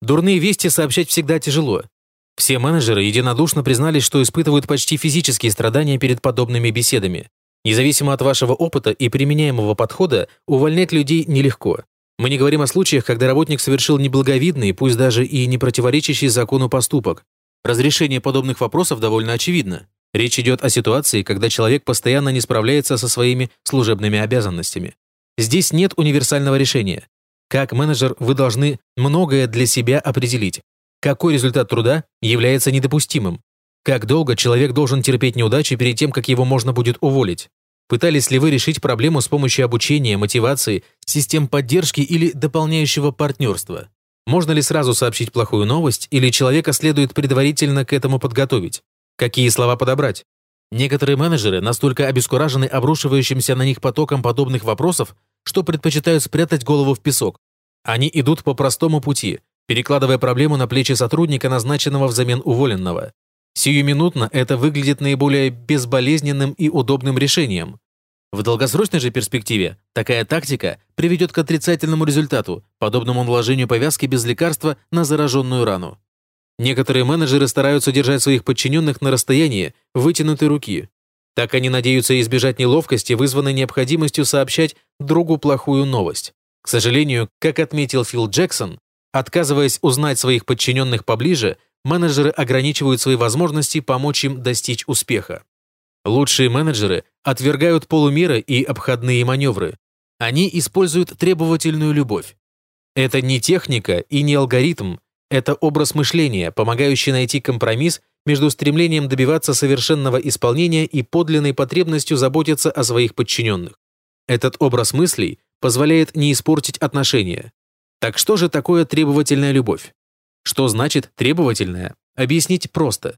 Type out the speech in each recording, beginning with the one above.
Дурные вести сообщать всегда тяжело. Все менеджеры единодушно признались, что испытывают почти физические страдания перед подобными беседами. Независимо от вашего опыта и применяемого подхода, увольнять людей нелегко. Мы не говорим о случаях, когда работник совершил неблаговидный, пусть даже и не противоречащий закону поступок. Разрешение подобных вопросов довольно очевидно. Речь идет о ситуации, когда человек постоянно не справляется со своими служебными обязанностями. Здесь нет универсального решения. Как менеджер вы должны многое для себя определить. Какой результат труда является недопустимым? Как долго человек должен терпеть неудачи перед тем, как его можно будет уволить? Пытались ли вы решить проблему с помощью обучения, мотивации, систем поддержки или дополняющего партнерства? Можно ли сразу сообщить плохую новость, или человека следует предварительно к этому подготовить? Какие слова подобрать? Некоторые менеджеры настолько обескуражены обрушивающимся на них потоком подобных вопросов, что предпочитают спрятать голову в песок. Они идут по простому пути, перекладывая проблему на плечи сотрудника, назначенного взамен уволенного. Сиюминутно это выглядит наиболее безболезненным и удобным решением. В долгосрочной же перспективе такая тактика приведет к отрицательному результату, подобному наложению повязки без лекарства на зараженную рану. Некоторые менеджеры стараются держать своих подчиненных на расстоянии вытянутой руки. Так они надеются избежать неловкости, вызванной необходимостью сообщать другу плохую новость. К сожалению, как отметил Фил Джексон, отказываясь узнать своих подчиненных поближе, менеджеры ограничивают свои возможности помочь им достичь успеха. Лучшие менеджеры отвергают полумеры и обходные маневры. Они используют требовательную любовь. Это не техника и не алгоритм, это образ мышления, помогающий найти компромисс между стремлением добиваться совершенного исполнения и подлинной потребностью заботиться о своих подчиненных. Этот образ мыслей позволяет не испортить отношения. Так что же такое требовательная любовь? Что значит требовательная? Объяснить просто.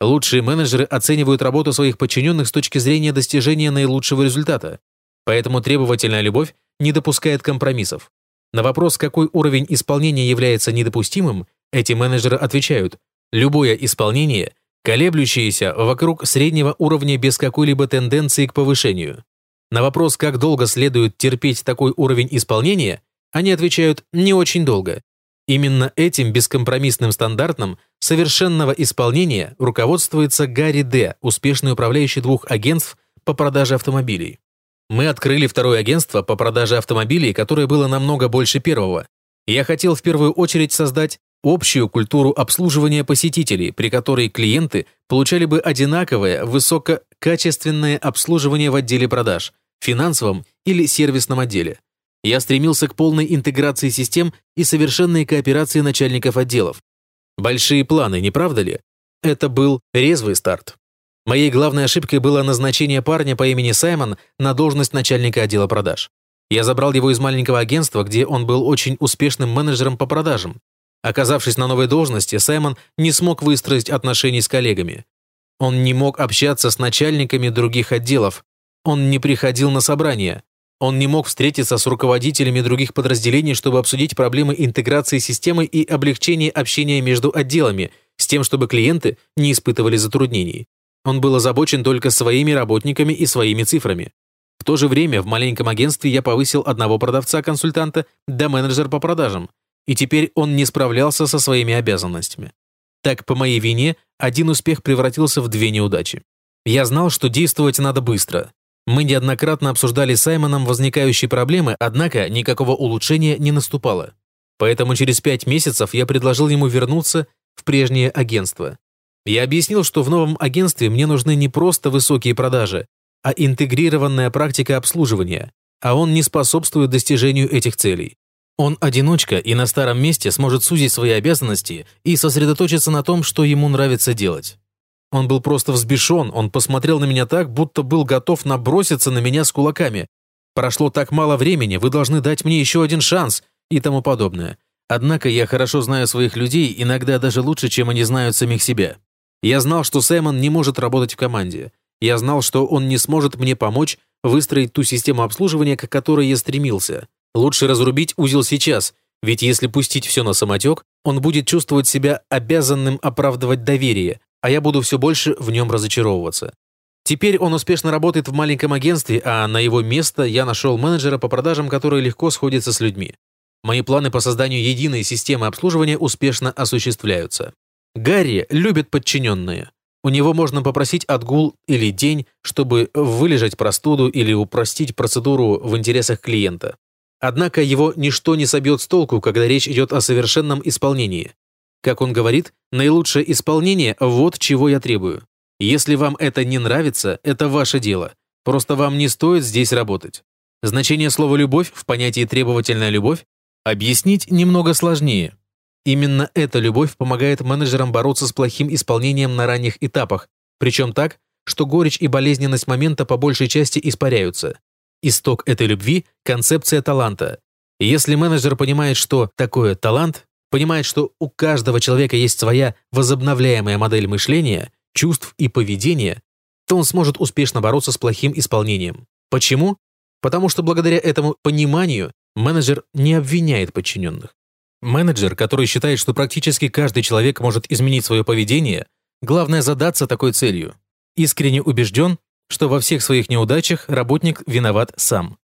Лучшие менеджеры оценивают работу своих подчиненных с точки зрения достижения наилучшего результата. Поэтому требовательная любовь не допускает компромиссов. На вопрос, какой уровень исполнения является недопустимым, эти менеджеры отвечают «любое исполнение, колеблющееся вокруг среднего уровня без какой-либо тенденции к повышению». На вопрос, как долго следует терпеть такой уровень исполнения, они отвечают «не очень долго». Именно этим бескомпромиссным стандартом совершенного исполнения руководствуется Гарри Д., успешный управляющий двух агентств по продаже автомобилей. Мы открыли второе агентство по продаже автомобилей, которое было намного больше первого. Я хотел в первую очередь создать общую культуру обслуживания посетителей, при которой клиенты получали бы одинаковое высококачественное обслуживание в отделе продаж, финансовом или сервисном отделе. Я стремился к полной интеграции систем и совершенной кооперации начальников отделов. Большие планы, не правда ли? Это был резвый старт. Моей главной ошибкой было назначение парня по имени Саймон на должность начальника отдела продаж. Я забрал его из маленького агентства, где он был очень успешным менеджером по продажам. Оказавшись на новой должности, Саймон не смог выстроить отношения с коллегами. Он не мог общаться с начальниками других отделов. Он не приходил на собрания. Он не мог встретиться с руководителями других подразделений, чтобы обсудить проблемы интеграции системы и облегчения общения между отделами, с тем, чтобы клиенты не испытывали затруднений. Он был озабочен только своими работниками и своими цифрами. В то же время в маленьком агентстве я повысил одного продавца-консультанта до менеджера по продажам, и теперь он не справлялся со своими обязанностями. Так, по моей вине, один успех превратился в две неудачи. Я знал, что действовать надо быстро, мы неоднократно обсуждали с Саймоном возникающие проблемы, однако никакого улучшения не наступало. Поэтому через пять месяцев я предложил ему вернуться в прежнее агентство. Я объяснил, что в новом агентстве мне нужны не просто высокие продажи, а интегрированная практика обслуживания, а он не способствует достижению этих целей. Он одиночка и на старом месте сможет сузить свои обязанности и сосредоточиться на том, что ему нравится делать. Он был просто взбешен, он посмотрел на меня так, будто был готов наброситься на меня с кулаками. «Прошло так мало времени, вы должны дать мне еще один шанс» и тому подобное. Однако я хорошо знаю своих людей, иногда даже лучше, чем они знают самих себя. Я знал, что Саймон не может работать в команде. Я знал, что он не сможет мне помочь выстроить ту систему обслуживания, к которой я стремился. Лучше разрубить узел сейчас, ведь если пустить все на самотек, он будет чувствовать себя обязанным оправдывать доверие, а я буду все больше в нем разочаровываться. Теперь он успешно работает в маленьком агентстве, а на его место я нашел менеджера по продажам, который легко сходится с людьми. Мои планы по созданию единой системы обслуживания успешно осуществляются. Гарри любит подчиненные. У него можно попросить отгул или день, чтобы вылежать простуду или упростить процедуру в интересах клиента. Однако его ничто не собьет с толку, когда речь идет о совершенном исполнении. Как он говорит, наилучшее исполнение – вот чего я требую. Если вам это не нравится, это ваше дело. Просто вам не стоит здесь работать. Значение слова «любовь» в понятии «требовательная любовь» объяснить немного сложнее. Именно эта любовь помогает менеджерам бороться с плохим исполнением на ранних этапах, причем так, что горечь и болезненность момента по большей части испаряются. Исток этой любви – концепция таланта. если менеджер понимает, что такое талант, понимает, что у каждого человека есть своя возобновляемая модель мышления, чувств и поведения, то он сможет успешно бороться с плохим исполнением. Почему? Потому что благодаря этому пониманию менеджер не обвиняет подчиненных. Менеджер, который считает, что практически каждый человек может изменить свое поведение, главное задаться такой целью. Искренне убежден, что во всех своих неудачах работник виноват сам.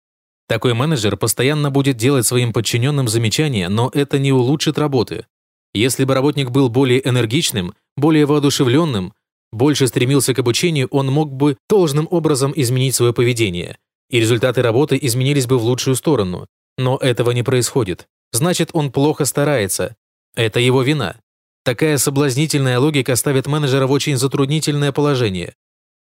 Такой менеджер постоянно будет делать своим подчиненным замечания, но это не улучшит работы. Если бы работник был более энергичным, более воодушевленным, больше стремился к обучению, он мог бы должным образом изменить свое поведение, и результаты работы изменились бы в лучшую сторону. Но этого не происходит. Значит, он плохо старается. Это его вина. Такая соблазнительная логика ставит менеджера в очень затруднительное положение.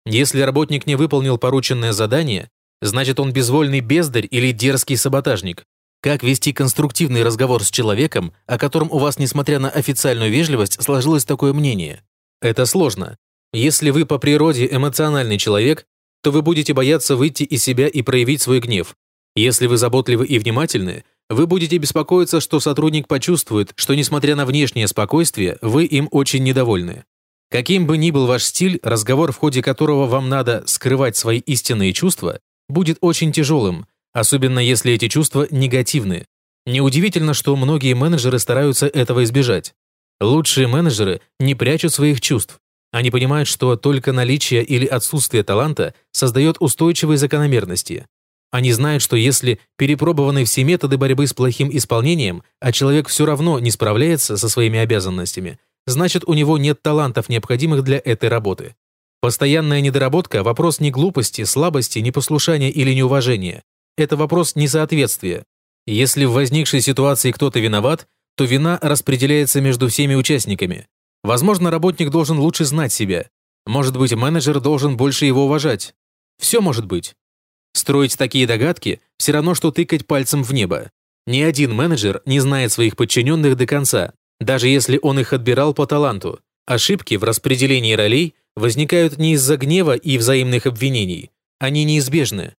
Если работник не выполнил порученное задание, значит он безвольный бездарь или дерзкий саботажник. Как вести конструктивный разговор с человеком, о котором у вас, несмотря на официальную вежливость, сложилось такое мнение? Это сложно. Если вы по природе эмоциональный человек, то вы будете бояться выйти из себя и проявить свой гнев. Если вы заботливы и внимательны, вы будете беспокоиться, что сотрудник почувствует, что, несмотря на внешнее спокойствие, вы им очень недовольны. Каким бы ни был ваш стиль, разговор, в ходе которого вам надо скрывать свои истинные чувства, будет очень тяжелым, особенно если эти чувства негативны. Неудивительно, что многие менеджеры стараются этого избежать. Лучшие менеджеры не прячут своих чувств. Они понимают, что только наличие или отсутствие таланта создает устойчивые закономерности. Они знают, что если перепробованы все методы борьбы с плохим исполнением, а человек все равно не справляется со своими обязанностями, значит у него нет талантов, необходимых для этой работы. Постоянная недоработка – вопрос не глупости, слабости, непослушания или неуважения. Это вопрос несоответствия. Если в возникшей ситуации кто-то виноват, то вина распределяется между всеми участниками. Возможно, работник должен лучше знать себя. Может быть, менеджер должен больше его уважать. Все может быть. Строить такие догадки – все равно, что тыкать пальцем в небо. Ни один менеджер не знает своих подчиненных до конца, даже если он их отбирал по таланту. Ошибки в распределении ролей возникают не из-за гнева и взаимных обвинений. Они неизбежны.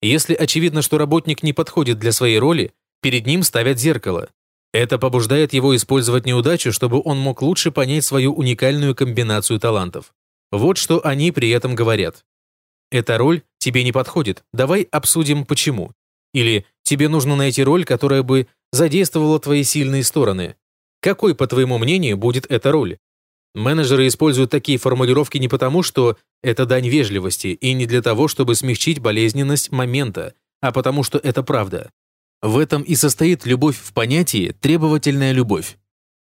Если очевидно, что работник не подходит для своей роли, перед ним ставят зеркало. Это побуждает его использовать неудачу, чтобы он мог лучше понять свою уникальную комбинацию талантов. Вот что они при этом говорят. Эта роль тебе не подходит, давай обсудим почему. Или тебе нужно найти роль, которая бы задействовала твои сильные стороны. Какой, по твоему мнению, будет эта роль? Менеджеры используют такие формулировки не потому, что это дань вежливости, и не для того, чтобы смягчить болезненность момента, а потому что это правда. В этом и состоит любовь в понятии «требовательная любовь».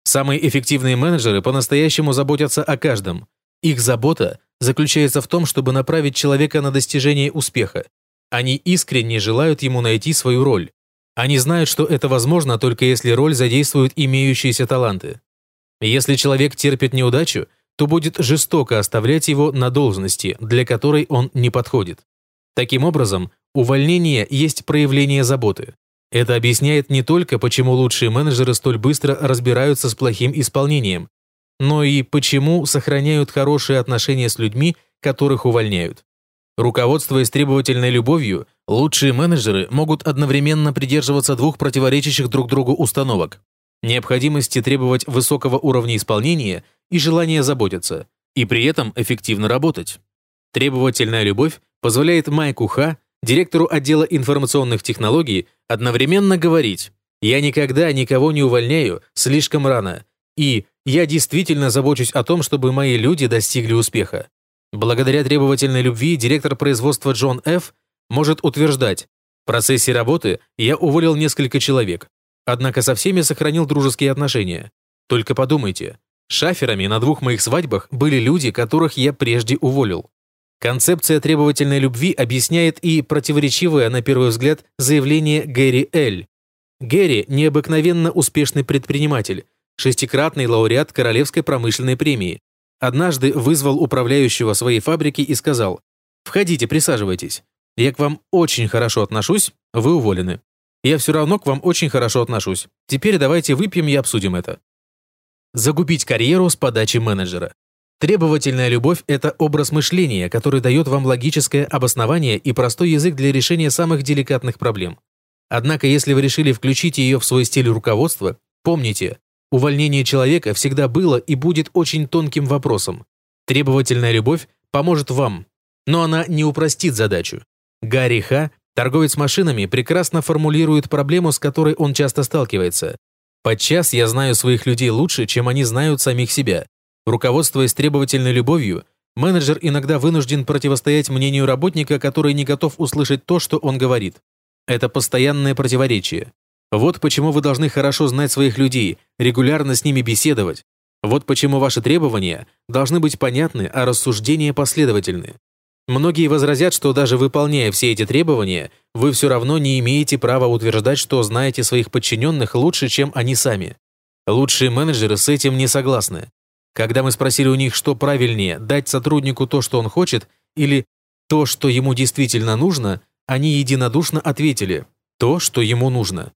Самые эффективные менеджеры по-настоящему заботятся о каждом. Их забота заключается в том, чтобы направить человека на достижение успеха. Они искренне желают ему найти свою роль. Они знают, что это возможно только если роль задействует имеющиеся таланты. Если человек терпит неудачу, то будет жестоко оставлять его на должности, для которой он не подходит. Таким образом, увольнение есть проявление заботы. Это объясняет не только, почему лучшие менеджеры столь быстро разбираются с плохим исполнением, но и почему сохраняют хорошие отношения с людьми, которых увольняют. Руководствуясь требовательной любовью, лучшие менеджеры могут одновременно придерживаться двух противоречащих друг другу установок – необходимости требовать высокого уровня исполнения и желания заботиться, и при этом эффективно работать. Требовательная любовь позволяет Майку Ха, директору отдела информационных технологий, одновременно говорить «Я никогда никого не увольняю слишком рано» и я действительно забочусь о том, чтобы мои люди достигли успеха. Благодаря требовательной любви директор производства Джон Ф. может утверждать, в процессе работы я уволил несколько человек. Однако со всеми сохранил дружеские отношения. Только подумайте, шаферами на двух моих свадьбах были люди, которых я прежде уволил. Концепция требовательной любви объясняет и противоречивое, на первый взгляд, заявление Гэри Эль. Гэри – необыкновенно успешный предприниматель, шестикратный лауреат Королевской промышленной премии. Однажды вызвал управляющего своей фабрики и сказал «Входите, присаживайтесь. Я к вам очень хорошо отношусь, вы уволены. Я все равно к вам очень хорошо отношусь. Теперь давайте выпьем и обсудим это». Загубить карьеру с подачи менеджера. Требовательная любовь – это образ мышления, который дает вам логическое обоснование и простой язык для решения самых деликатных проблем. Однако, если вы решили включить ее в свой стиль руководства, помните, увольнение человека всегда было и будет очень тонким вопросом. Требовательная любовь поможет вам, но она не упростит задачу. Гарри Ха, торговец машинами, прекрасно формулирует проблему, с которой он часто сталкивается. Подчас я знаю своих людей лучше, чем они знают самих себя. Руководствуясь требовательной любовью, менеджер иногда вынужден противостоять мнению работника, который не готов услышать то, что он говорит. Это постоянное противоречие. Вот почему вы должны хорошо знать своих людей, регулярно с ними беседовать. Вот почему ваши требования должны быть понятны, а рассуждения последовательны. Многие возразят, что даже выполняя все эти требования, вы все равно не имеете права утверждать, что знаете своих подчиненных лучше, чем они сами. Лучшие менеджеры с этим не согласны. Когда мы спросили у них, что правильнее, дать сотруднику то, что он хочет, или то, что ему действительно нужно, они единодушно ответили «то, что ему нужно».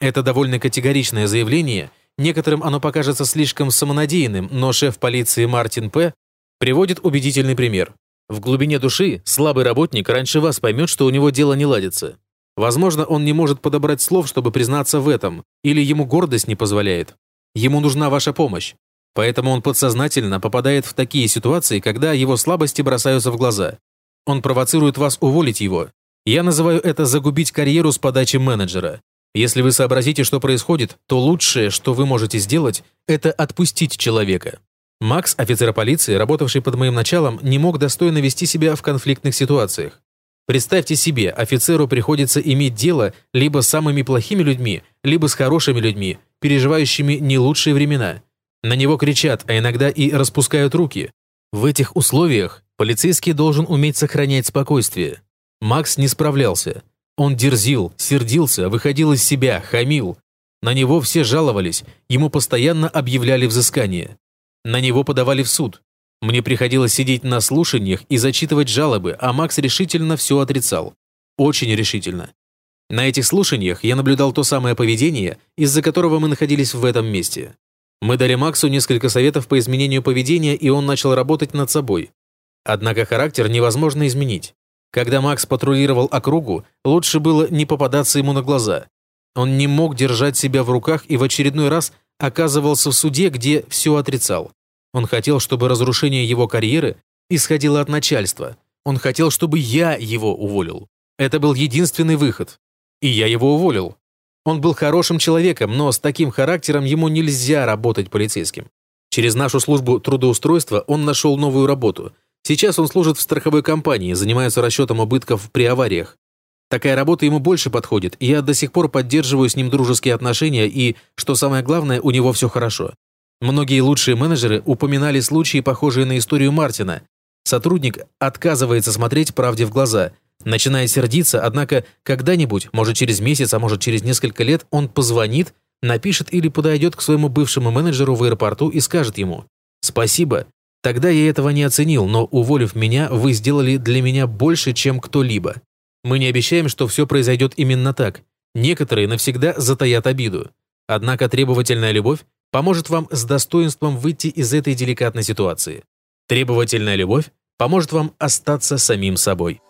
Это довольно категоричное заявление, некоторым оно покажется слишком самонадеянным, но шеф полиции Мартин П. приводит убедительный пример. В глубине души слабый работник раньше вас поймет, что у него дело не ладится. Возможно, он не может подобрать слов, чтобы признаться в этом, или ему гордость не позволяет. Ему нужна ваша помощь. Поэтому он подсознательно попадает в такие ситуации, когда его слабости бросаются в глаза. Он провоцирует вас уволить его. Я называю это загубить карьеру с подачи менеджера. Если вы сообразите, что происходит, то лучшее, что вы можете сделать, это отпустить человека. Макс, офицер полиции, работавший под моим началом, не мог достойно вести себя в конфликтных ситуациях. Представьте себе, офицеру приходится иметь дело либо с самыми плохими людьми, либо с хорошими людьми, переживающими не лучшие времена. На него кричат, а иногда и распускают руки. В этих условиях полицейский должен уметь сохранять спокойствие. Макс не справлялся. Он дерзил, сердился, выходил из себя, хамил. На него все жаловались, ему постоянно объявляли взыскание. На него подавали в суд. Мне приходилось сидеть на слушаниях и зачитывать жалобы, а Макс решительно все отрицал. Очень решительно. На этих слушаниях я наблюдал то самое поведение, из-за которого мы находились в этом месте. Мы дали Максу несколько советов по изменению поведения, и он начал работать над собой. Однако характер невозможно изменить. Когда Макс патрулировал округу, лучше было не попадаться ему на глаза. Он не мог держать себя в руках и в очередной раз оказывался в суде, где все отрицал. Он хотел, чтобы разрушение его карьеры исходило от начальства. Он хотел, чтобы я его уволил. Это был единственный выход. И я его уволил. Он был хорошим человеком, но с таким характером ему нельзя работать полицейским. Через нашу службу трудоустройства он нашел новую работу. Сейчас он служит в страховой компании, занимается расчетом убытков при авариях. Такая работа ему больше подходит, и я до сих пор поддерживаю с ним дружеские отношения, и, что самое главное, у него все хорошо. Многие лучшие менеджеры упоминали случаи, похожие на историю Мартина. Сотрудник отказывается смотреть правде в глаза, начиная сердиться, однако когда-нибудь, может через месяц, а может через несколько лет, он позвонит, напишет или подойдет к своему бывшему менеджеру в аэропорту и скажет ему «Спасибо, тогда я этого не оценил, но, уволив меня, вы сделали для меня больше, чем кто-либо». Мы не обещаем, что все произойдет именно так. Некоторые навсегда затаят обиду. Однако требовательная любовь поможет вам с достоинством выйти из этой деликатной ситуации. Требовательная любовь поможет вам остаться самим собой.